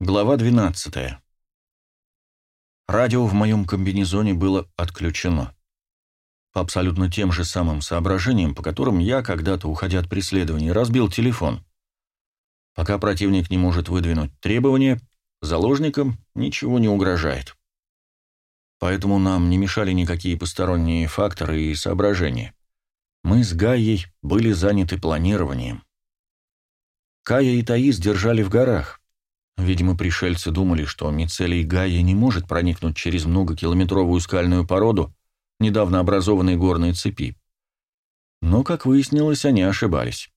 Глава 12. Радио в моем комбинезоне было отключено. По абсолютно тем же самым соображениям, по которым я, когда-то, уходя от преследования, разбил телефон. Пока противник не может выдвинуть требования, заложникам ничего не угрожает. Поэтому нам не мешали никакие посторонние факторы и соображения. Мы с Гаей были заняты планированием. Кая и Таис держали в горах, Видимо, пришельцы думали, что мицелий Гайя не может проникнуть через многокилометровую скальную породу недавно образованной горной цепи. Но, как выяснилось, они ошибались.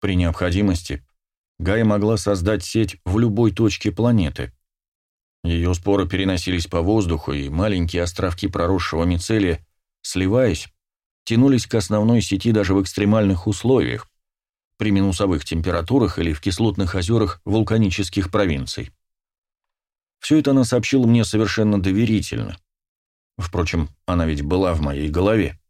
При необходимости Гайя могла создать сеть в любой точке планеты. Ее споры переносились по воздуху, и маленькие островки проросшего мицелия, сливаясь, тянулись к основной сети даже в экстремальных условиях, при минусовых температурах или в кислотных озерах вулканических провинций. Все это она сообщила мне совершенно доверительно. Впрочем, она ведь была в моей голове.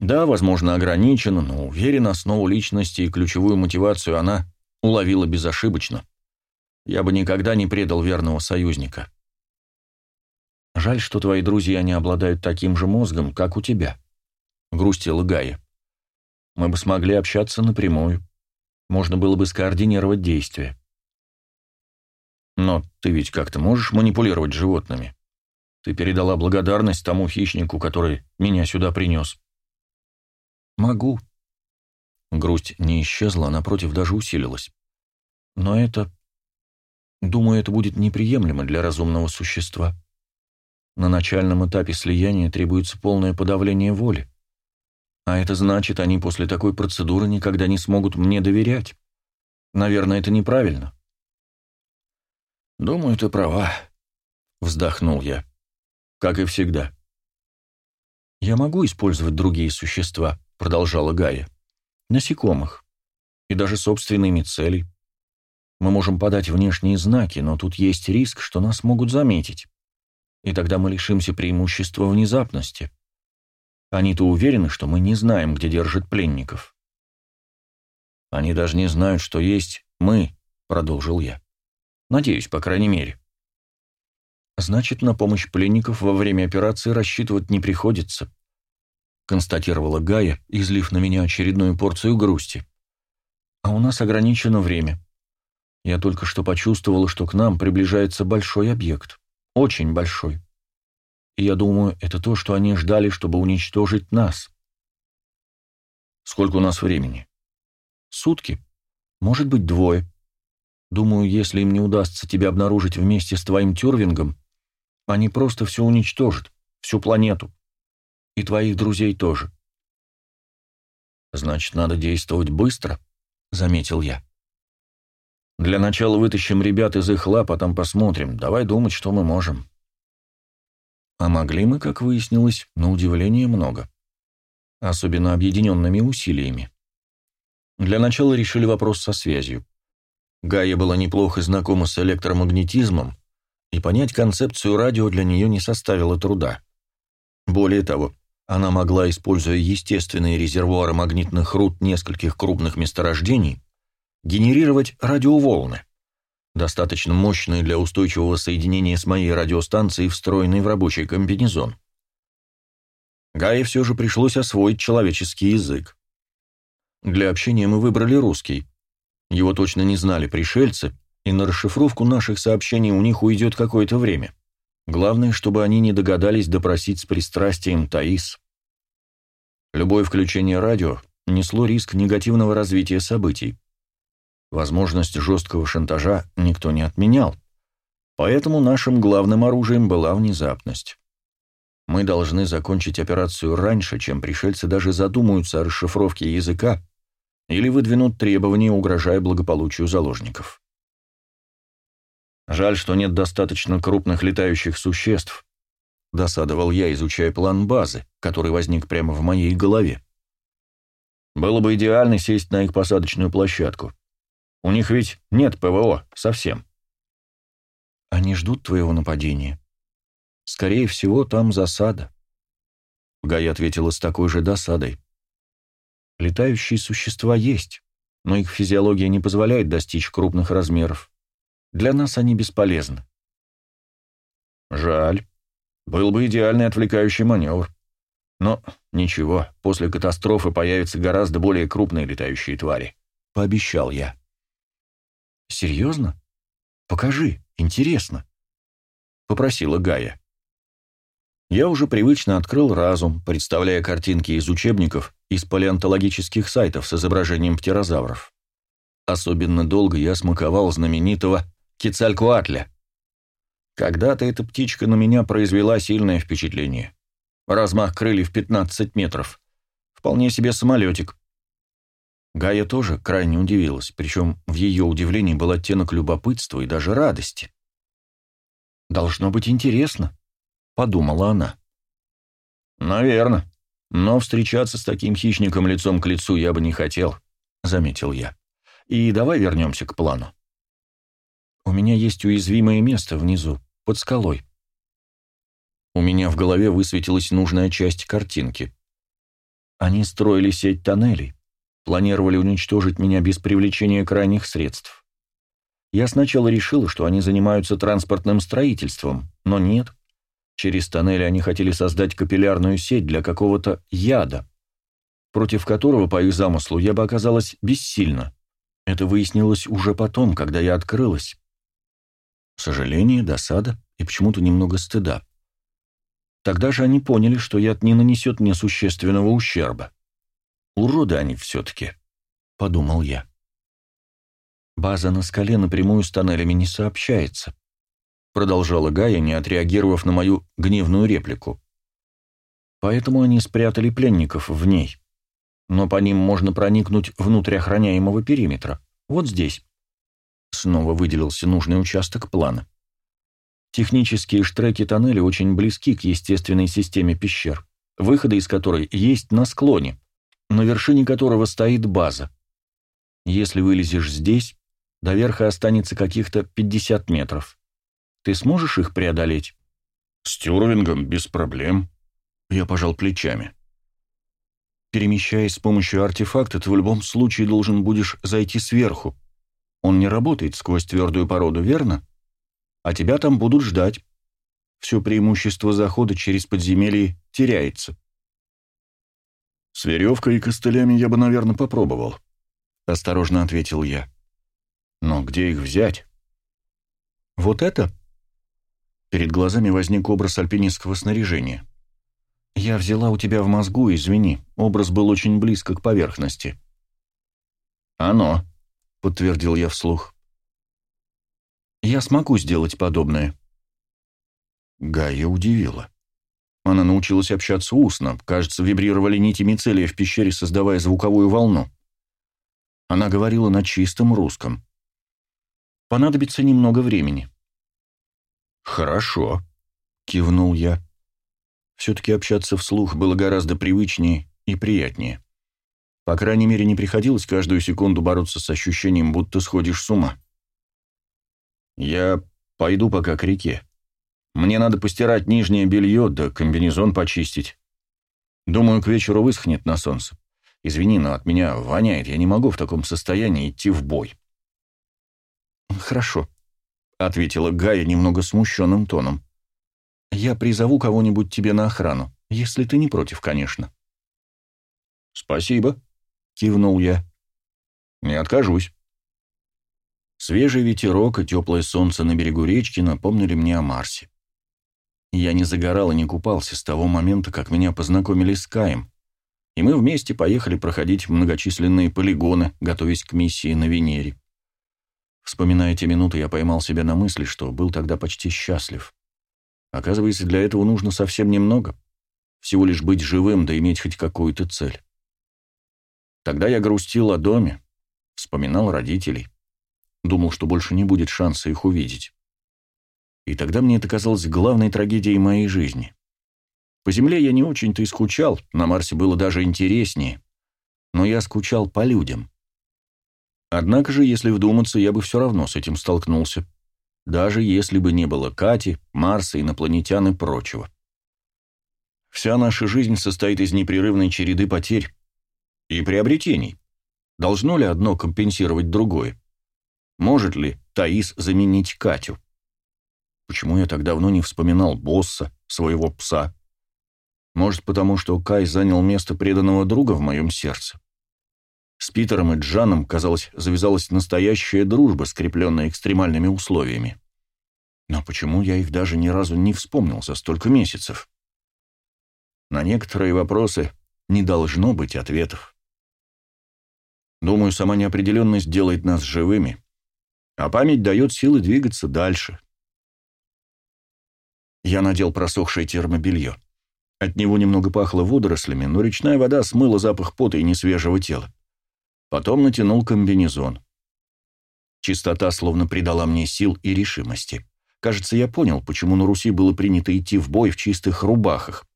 Да, возможно, ограничена, но уверен, основу личности и ключевую мотивацию она уловила безошибочно. Я бы никогда не предал верного союзника. Жаль, что твои друзья не обладают таким же мозгом, как у тебя, — грустила Гая мы бы смогли общаться напрямую. Можно было бы скоординировать действия. Но ты ведь как-то можешь манипулировать животными. Ты передала благодарность тому хищнику, который меня сюда принес. Могу. Грусть не исчезла, а напротив даже усилилась. Но это... Думаю, это будет неприемлемо для разумного существа. На начальном этапе слияния требуется полное подавление воли. А это значит, они после такой процедуры никогда не смогут мне доверять. Наверное, это неправильно. Думаю, ты права, вздохнул я. Как и всегда. Я могу использовать другие существа, продолжала Гая. Насекомых. И даже собственными целей. Мы можем подать внешние знаки, но тут есть риск, что нас могут заметить. И тогда мы лишимся преимущества внезапности. Они-то уверены, что мы не знаем, где держат пленников. Они даже не знают, что есть мы, продолжил я. Надеюсь, по крайней мере. Значит, на помощь пленников во время операции рассчитывать не приходится, констатировала Гая, излив на меня очередную порцию грусти. А у нас ограничено время. Я только что почувствовала, что к нам приближается большой объект. Очень большой. И я думаю, это то, что они ждали, чтобы уничтожить нас. Сколько у нас времени? Сутки. Может быть, двое. Думаю, если им не удастся тебя обнаружить вместе с твоим Тюрвингом, они просто все уничтожат, всю планету. И твоих друзей тоже. Значит, надо действовать быстро, заметил я. Для начала вытащим ребят из их лап, а там посмотрим. Давай думать, что мы можем. А могли мы, как выяснилось, на удивление много. Особенно объединенными усилиями. Для начала решили вопрос со связью. Гая была неплохо знакома с электромагнетизмом, и понять концепцию радио для нее не составило труда. Более того, она могла, используя естественные резервуары магнитных руд нескольких крупных месторождений, генерировать радиоволны достаточно мощный для устойчивого соединения с моей радиостанцией, встроенной в рабочий комбинезон. Гае все же пришлось освоить человеческий язык. Для общения мы выбрали русский. Его точно не знали пришельцы, и на расшифровку наших сообщений у них уйдет какое-то время. Главное, чтобы они не догадались допросить с пристрастием Таис. Любое включение радио несло риск негативного развития событий. Возможность жесткого шантажа никто не отменял, поэтому нашим главным оружием была внезапность. Мы должны закончить операцию раньше, чем пришельцы даже задумаются о расшифровке языка или выдвинут требования, угрожая благополучию заложников. Жаль, что нет достаточно крупных летающих существ, досадовал я, изучая план базы, который возник прямо в моей голове. Было бы идеально сесть на их посадочную площадку. У них ведь нет ПВО совсем. Они ждут твоего нападения. Скорее всего, там засада. Гай ответила с такой же досадой. Летающие существа есть, но их физиология не позволяет достичь крупных размеров. Для нас они бесполезны. Жаль. Был бы идеальный отвлекающий маневр. Но ничего, после катастрофы появятся гораздо более крупные летающие твари. Пообещал я. Серьезно? Покажи, интересно. Попросила Гая. Я уже привычно открыл разум, представляя картинки из учебников из палеонтологических сайтов с изображением птерозавров. Особенно долго я смаковал знаменитого Кицалькуатля. Когда-то эта птичка на меня произвела сильное впечатление. Размах крыльев 15 метров. Вполне себе самолетик. Гая тоже крайне удивилась, причем в ее удивлении был оттенок любопытства и даже радости. «Должно быть интересно», — подумала она. «Наверно. Но встречаться с таким хищником лицом к лицу я бы не хотел», — заметил я. «И давай вернемся к плану». «У меня есть уязвимое место внизу, под скалой». У меня в голове высветилась нужная часть картинки. Они строили сеть тоннелей, планировали уничтожить меня без привлечения крайних средств. Я сначала решил, что они занимаются транспортным строительством, но нет. Через тоннели они хотели создать капиллярную сеть для какого-то яда, против которого, по их замыслу, я бы оказалась бессильна. Это выяснилось уже потом, когда я открылась. Сожаление, досада и почему-то немного стыда. Тогда же они поняли, что яд не нанесет мне существенного ущерба. Уроды они все-таки, — подумал я. База на скале напрямую с тоннелями не сообщается продолжала Гая, не отреагировав на мою гневную реплику. Поэтому они спрятали пленников в ней. Но по ним можно проникнуть внутрь охраняемого периметра. Вот здесь. Снова выделился нужный участок плана. Технические штреки тоннеля очень близки к естественной системе пещер, выходы из которой есть на склоне, на вершине которого стоит база. Если вылезешь здесь, до верха останется каких-то 50 метров. Ты сможешь их преодолеть?» «С Тюрвингом без проблем». Я пожал плечами. Перемещаясь с помощью артефакта, ты в любом случае должен будешь зайти сверху. Он не работает сквозь твердую породу, верно? А тебя там будут ждать. Все преимущество захода через подземелье теряется. «С веревкой и костылями я бы, наверное, попробовал», — осторожно ответил я. «Но где их взять?» «Вот это?» Перед глазами возник образ альпинистского снаряжения. «Я взяла у тебя в мозгу, извини, образ был очень близко к поверхности». «Оно», — подтвердил я вслух. «Я смогу сделать подобное». Гая удивила. Она научилась общаться устно, кажется, вибрировали нити мицелия в пещере, создавая звуковую волну. Она говорила на чистом русском. Понадобится немного времени. «Хорошо», — кивнул я. Все-таки общаться вслух было гораздо привычнее и приятнее. По крайней мере, не приходилось каждую секунду бороться с ощущением, будто сходишь с ума. «Я пойду пока к реке. Мне надо постирать нижнее белье, да комбинезон почистить. Думаю, к вечеру высохнет на солнце. Извини, но от меня воняет, я не могу в таком состоянии идти в бой». «Хорошо», — ответила Гая немного смущенным тоном. «Я призову кого-нибудь тебе на охрану, если ты не против, конечно». «Спасибо», — кивнул я. «Не откажусь». Свежий ветерок и теплое солнце на берегу речки напомнили мне о Марсе. Я не загорал и не купался с того момента, как меня познакомили с Каем, и мы вместе поехали проходить многочисленные полигоны, готовясь к миссии на Венере. Вспоминая те минуты, я поймал себя на мысли, что был тогда почти счастлив. Оказывается, для этого нужно совсем немного. Всего лишь быть живым, да иметь хоть какую-то цель. Тогда я грустил о доме, вспоминал родителей. Думал, что больше не будет шанса их увидеть. И тогда мне это казалось главной трагедией моей жизни. По земле я не очень-то и скучал, на Марсе было даже интереснее. Но я скучал по людям. Однако же, если вдуматься, я бы все равно с этим столкнулся. Даже если бы не было Кати, Марса, инопланетян и прочего. Вся наша жизнь состоит из непрерывной череды потерь и приобретений. Должно ли одно компенсировать другое? Может ли Таис заменить Катю? Почему я так давно не вспоминал босса, своего пса? Может, потому что Кай занял место преданного друга в моем сердце? С Питером и Джаном, казалось, завязалась настоящая дружба, скрепленная экстремальными условиями. Но почему я их даже ни разу не вспомнил за столько месяцев? На некоторые вопросы не должно быть ответов. Думаю, сама неопределенность делает нас живыми, а память дает силы двигаться дальше. Я надел просохшее термобелье. От него немного пахло водорослями, но речная вода смыла запах пота и несвежего тела. Потом натянул комбинезон. Чистота словно придала мне сил и решимости. Кажется, я понял, почему на Руси было принято идти в бой в чистых рубахах.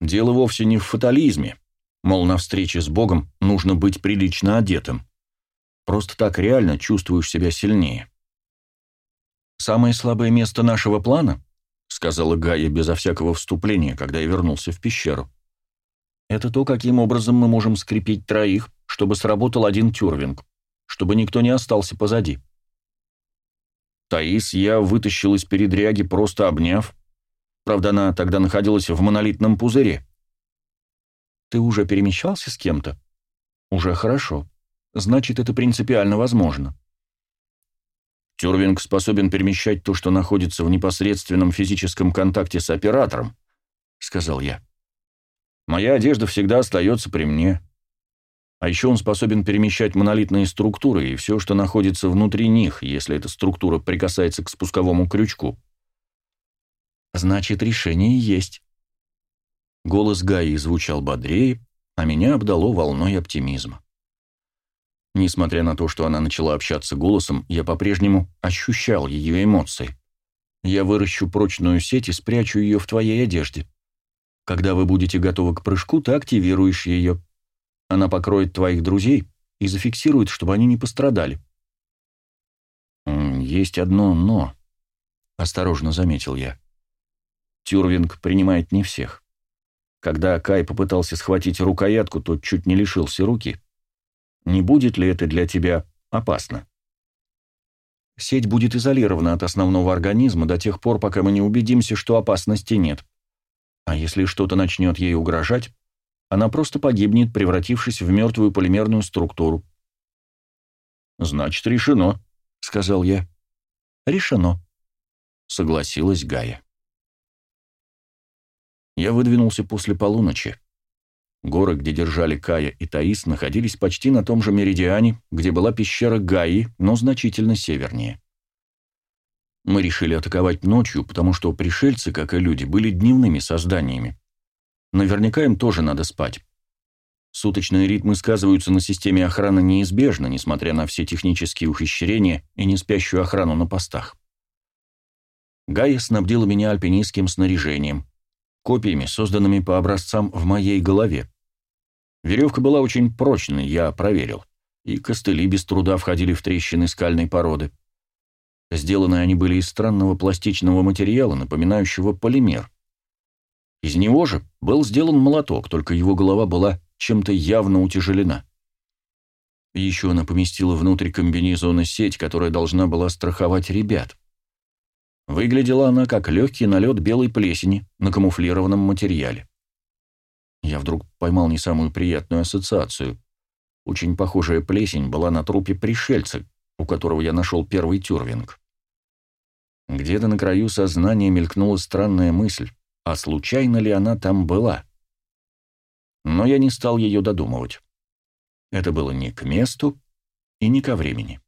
Дело вовсе не в фатализме. Мол, на встрече с Богом нужно быть прилично одетым. Просто так реально чувствуешь себя сильнее. «Самое слабое место нашего плана», — сказала Гая безо всякого вступления, когда я вернулся в пещеру, — «это то, каким образом мы можем скрепить троих, чтобы сработал один тюрвинг, чтобы никто не остался позади». Таис я вытащил из передряги, просто обняв, Правда, она тогда находилась в монолитном пузыре. Ты уже перемещался с кем-то? Уже хорошо. Значит, это принципиально возможно. Тюрвинг способен перемещать то, что находится в непосредственном физическом контакте с оператором, сказал я. Моя одежда всегда остается при мне. А еще он способен перемещать монолитные структуры и все, что находится внутри них, если эта структура прикасается к спусковому крючку. Значит, решение есть. Голос Гаи звучал бодрее, а меня обдало волной оптимизма. Несмотря на то, что она начала общаться голосом, я по-прежнему ощущал ее эмоции. Я выращу прочную сеть и спрячу ее в твоей одежде. Когда вы будете готовы к прыжку, ты активируешь ее. Она покроет твоих друзей и зафиксирует, чтобы они не пострадали. «Есть одно «но», — осторожно заметил я. Тюрвинг принимает не всех. Когда Кай попытался схватить рукоятку, то чуть не лишился руки. Не будет ли это для тебя опасно? Сеть будет изолирована от основного организма до тех пор, пока мы не убедимся, что опасности нет. А если что-то начнет ей угрожать, она просто погибнет, превратившись в мертвую полимерную структуру. «Значит, решено», — сказал я. «Решено», — согласилась Гая. Я выдвинулся после полуночи. Горы, где держали Кая и Таис, находились почти на том же меридиане, где была пещера Гаи, но значительно севернее. Мы решили атаковать ночью, потому что пришельцы, как и люди, были дневными созданиями. Наверняка им тоже надо спать. Суточные ритмы сказываются на системе охраны неизбежно, несмотря на все технические ухищрения и неспящую охрану на постах. Гая снабдила меня альпинистским снаряжением, копиями, созданными по образцам в моей голове. Веревка была очень прочной, я проверил, и костыли без труда входили в трещины скальной породы. Сделаны они были из странного пластичного материала, напоминающего полимер. Из него же был сделан молоток, только его голова была чем-то явно утяжелена. Еще она поместила внутрь комбинезона сеть, которая должна была страховать ребят. Выглядела она как легкий налет белой плесени на камуфлированном материале. Я вдруг поймал не самую приятную ассоциацию. Очень похожая плесень была на трупе пришельца, у которого я нашел первый тюрвинг. Где-то на краю сознания мелькнула странная мысль, а случайно ли она там была? Но я не стал ее додумывать. Это было не к месту и не ко времени.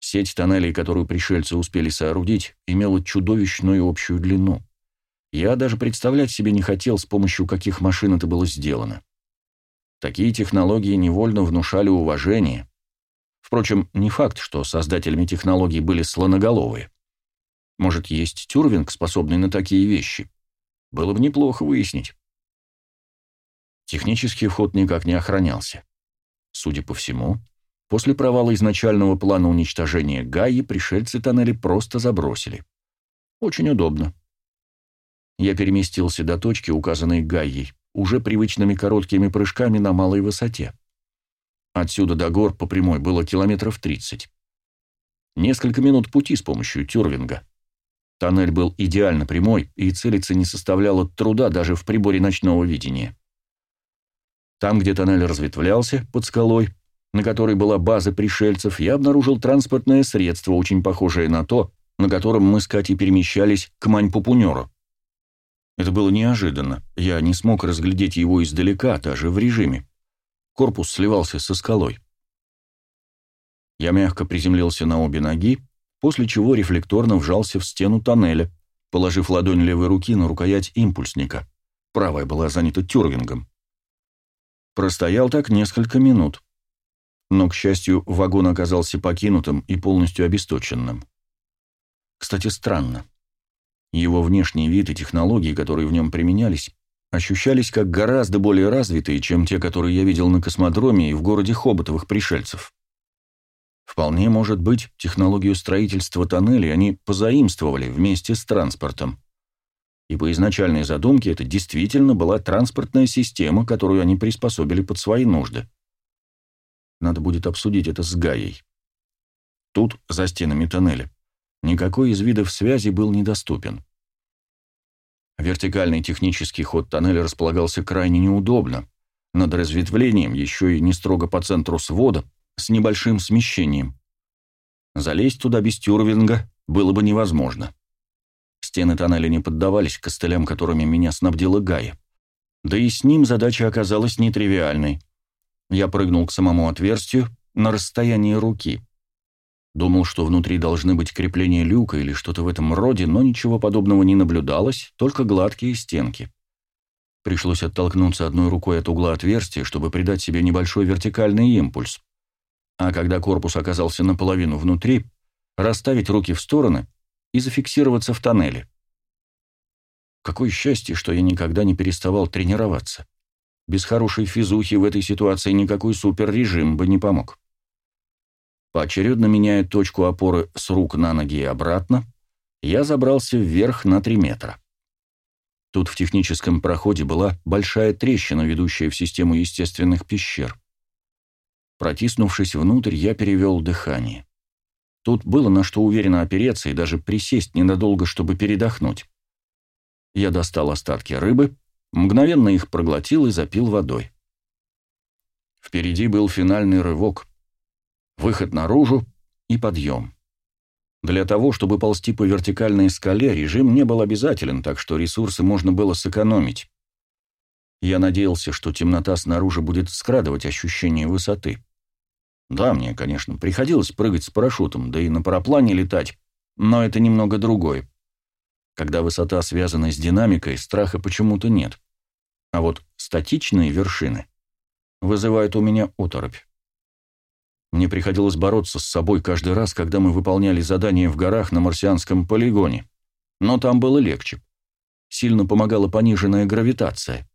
Сеть тоннелей, которую пришельцы успели соорудить, имела чудовищную общую длину. Я даже представлять себе не хотел, с помощью каких машин это было сделано. Такие технологии невольно внушали уважение. Впрочем, не факт, что создателями технологий были слоноголовые. Может, есть тюрвинг, способный на такие вещи? Было бы неплохо выяснить. Технический вход никак не охранялся. Судя по всему, После провала изначального плана уничтожения Гаи пришельцы тоннели просто забросили. Очень удобно. Я переместился до точки, указанной Гаей, уже привычными короткими прыжками на малой высоте. Отсюда до гор по прямой было километров 30. Несколько минут пути с помощью тюрвинга. Тоннель был идеально прямой, и целиться не составляло труда даже в приборе ночного видения. Там, где тоннель разветвлялся, под скалой, на которой была база пришельцев, я обнаружил транспортное средство, очень похожее на то, на котором мы с Катей перемещались к Мань-Пупунеру. Это было неожиданно. Я не смог разглядеть его издалека, даже в режиме. Корпус сливался со скалой. Я мягко приземлился на обе ноги, после чего рефлекторно вжался в стену тоннеля, положив ладонь левой руки на рукоять импульсника. Правая была занята тюрвингом. Простоял так несколько минут. Но, к счастью, вагон оказался покинутым и полностью обесточенным. Кстати, странно. Его внешний вид и технологии, которые в нем применялись, ощущались как гораздо более развитые, чем те, которые я видел на космодроме и в городе Хоботовых пришельцев. Вполне может быть, технологию строительства тоннелей они позаимствовали вместе с транспортом. И по изначальной задумке это действительно была транспортная система, которую они приспособили под свои нужды. Надо будет обсудить это с Гаей. Тут, за стенами тоннеля, никакой из видов связи был недоступен. Вертикальный технический ход тоннеля располагался крайне неудобно, над разветвлением, еще и не строго по центру свода, с небольшим смещением. Залезть туда без тюрвинга было бы невозможно. Стены тоннеля не поддавались костылям, которыми меня снабдила Гая. Да и с ним задача оказалась нетривиальной. Я прыгнул к самому отверстию на расстоянии руки. Думал, что внутри должны быть крепления люка или что-то в этом роде, но ничего подобного не наблюдалось, только гладкие стенки. Пришлось оттолкнуться одной рукой от угла отверстия, чтобы придать себе небольшой вертикальный импульс. А когда корпус оказался наполовину внутри, расставить руки в стороны и зафиксироваться в тоннеле. Какое счастье, что я никогда не переставал тренироваться. Без хорошей физухи в этой ситуации никакой суперрежим бы не помог. Поочередно меняя точку опоры с рук на ноги и обратно, я забрался вверх на 3 метра. Тут в техническом проходе была большая трещина, ведущая в систему естественных пещер. Протиснувшись внутрь, я перевел дыхание. Тут было на что уверенно опереться и даже присесть ненадолго, чтобы передохнуть. Я достал остатки рыбы, мгновенно их проглотил и запил водой. Впереди был финальный рывок выход наружу и подъем. Для того, чтобы ползти по вертикальной скале, режим не был обязателен, так что ресурсы можно было сэкономить. Я надеялся, что темнота снаружи будет скрадывать ощущение высоты. Да, мне, конечно, приходилось прыгать с парашютом, да и на параплане летать, но это немного другое. Когда высота связана с динамикой, страха почему-то нет. А вот статичные вершины вызывают у меня оторопь. Мне приходилось бороться с собой каждый раз, когда мы выполняли задания в горах на марсианском полигоне. Но там было легче. Сильно помогала пониженная гравитация.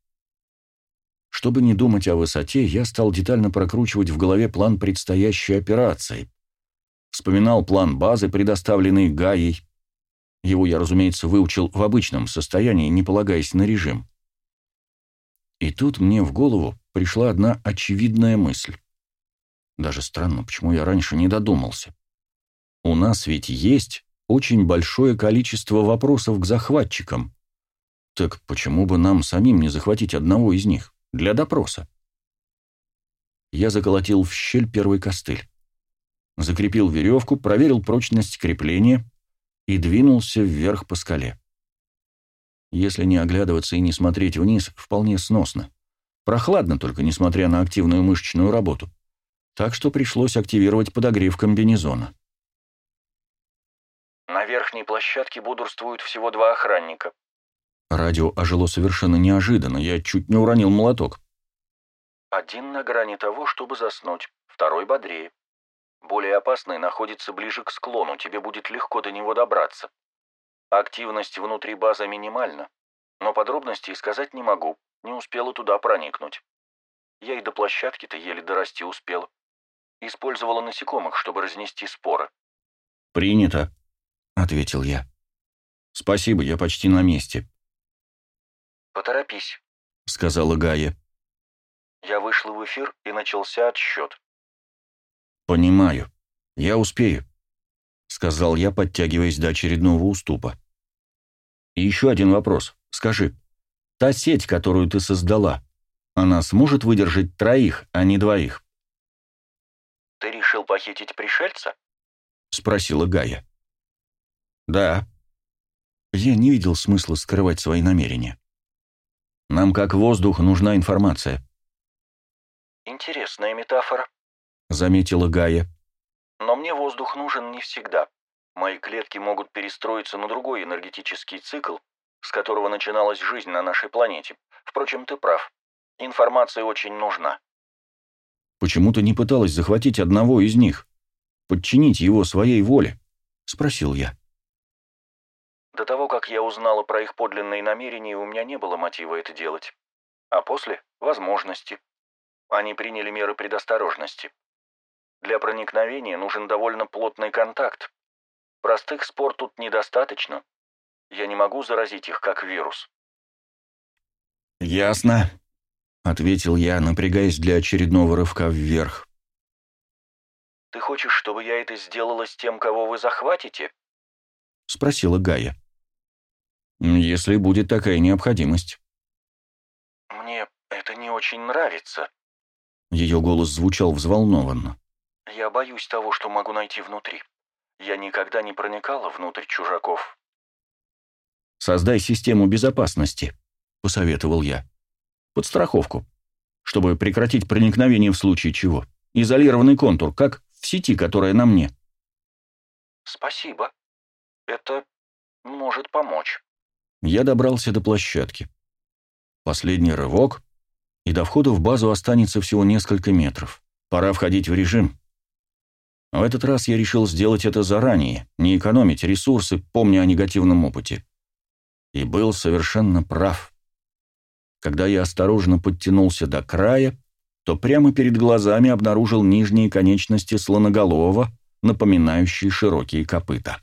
Чтобы не думать о высоте, я стал детально прокручивать в голове план предстоящей операции. Вспоминал план базы, предоставленный Гаей. Его я, разумеется, выучил в обычном состоянии, не полагаясь на режим. И тут мне в голову пришла одна очевидная мысль. Даже странно, почему я раньше не додумался. У нас ведь есть очень большое количество вопросов к захватчикам. Так почему бы нам самим не захватить одного из них для допроса? Я заколотил в щель первый костыль. Закрепил веревку, проверил прочность крепления и двинулся вверх по скале. Если не оглядываться и не смотреть вниз, вполне сносно. Прохладно только, несмотря на активную мышечную работу так что пришлось активировать подогрев комбинезона. На верхней площадке бодрствуют всего два охранника. Радио ожило совершенно неожиданно, я чуть не уронил молоток. Один на грани того, чтобы заснуть, второй бодрее. Более опасный находится ближе к склону, тебе будет легко до него добраться. Активность внутри базы минимальна, но подробностей сказать не могу, не успела туда проникнуть. Я и до площадки-то еле дорасти успела. Использовала насекомых, чтобы разнести споры. «Принято», — ответил я. «Спасибо, я почти на месте». «Поторопись», — сказала Гая. Я вышла в эфир, и начался отсчет. «Понимаю. Я успею», — сказал я, подтягиваясь до очередного уступа. «И еще один вопрос. Скажи, та сеть, которую ты создала, она сможет выдержать троих, а не двоих?» «Ты решил похитить пришельца?» — спросила Гая. «Да». Я не видел смысла скрывать свои намерения. «Нам, как воздух, нужна информация». «Интересная метафора», — заметила Гая. «Но мне воздух нужен не всегда. Мои клетки могут перестроиться на другой энергетический цикл, с которого начиналась жизнь на нашей планете. Впрочем, ты прав. Информация очень нужна». «Почему ты не пыталась захватить одного из них? Подчинить его своей воле?» — спросил я. До того, как я узнала про их подлинные намерения, у меня не было мотива это делать. А после — возможности. Они приняли меры предосторожности. Для проникновения нужен довольно плотный контакт. Простых спор тут недостаточно. Я не могу заразить их как вирус. «Ясно», — ответил я, напрягаясь для очередного рывка вверх. «Ты хочешь, чтобы я это сделала с тем, кого вы захватите?» — спросила Гая. «Если будет такая необходимость». «Мне это не очень нравится». Ее голос звучал взволнованно. «Я боюсь того, что могу найти внутри. Я никогда не проникала внутрь чужаков». «Создай систему безопасности», — посоветовал я. «Подстраховку, чтобы прекратить проникновение в случае чего. Изолированный контур, как в сети, которая на мне». «Спасибо. Это может помочь». Я добрался до площадки. Последний рывок, и до входа в базу останется всего несколько метров. Пора входить в режим. В этот раз я решил сделать это заранее, не экономить ресурсы, помня о негативном опыте. И был совершенно прав. Когда я осторожно подтянулся до края, то прямо перед глазами обнаружил нижние конечности слоноголового, напоминающие широкие копыта.